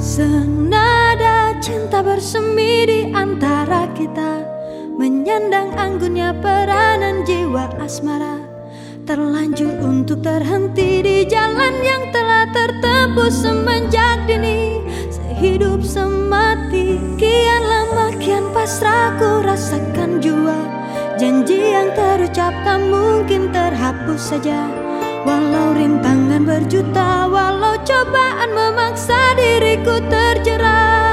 Senada cinta bersemi di antara kita Menyandang anggunnya peranan jiwa asmara. Terlanjur untuk terhenti di jalan yang telah tertebus semenjak dini. Sehidup semati kian lama kian pasrah ku rasakan jua. Janji yang terucap tak mungkin terhapus saja. Walau rintangan berjuta Walau cobaan memaksa diriku terjerat.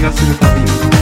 negação do caminho.